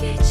Get